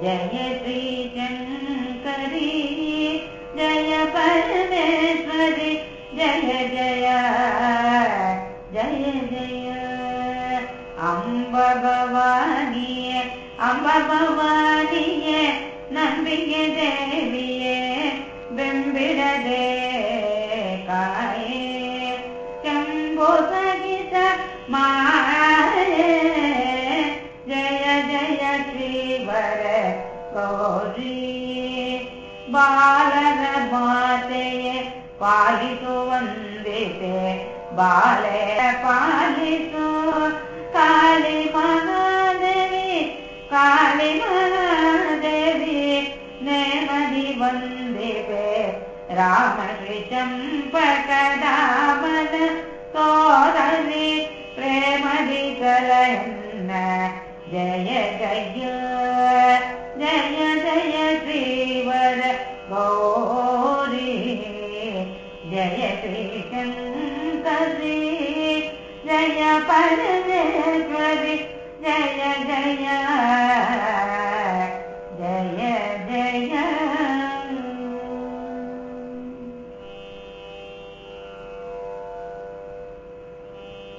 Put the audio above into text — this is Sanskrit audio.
जय श्री शङ्करी जय परमेश्वरि जय जय जय जय। अम्ब भवानीय अम्ब भवानीये नम्बिगे देविये बिम्बिडदे काये शम्भो सहित माये श्रीवर गौरी ಬಾಲರ ಮಾತೆಯೇ ಪಾಲಿಸು ವಂದಿತೆ ಬಾಲೆ ಪಾಲಿಸು ಕಾಳಿ ಮಹಾದೇವಿ ಕಾಳಿ ಮಹಾದೇವಿ ನೇಮದಿ ವಂದಿಪೆ ರಾಮಶ್ರೀ ಚಂಪಕದಾಮನ ತೋರಲಿ ಪ್ರೇಮದಿ ಕಲಯನ್ನ जय जय जय जय श्रीवर गौरि। जय कृष्णी जय पद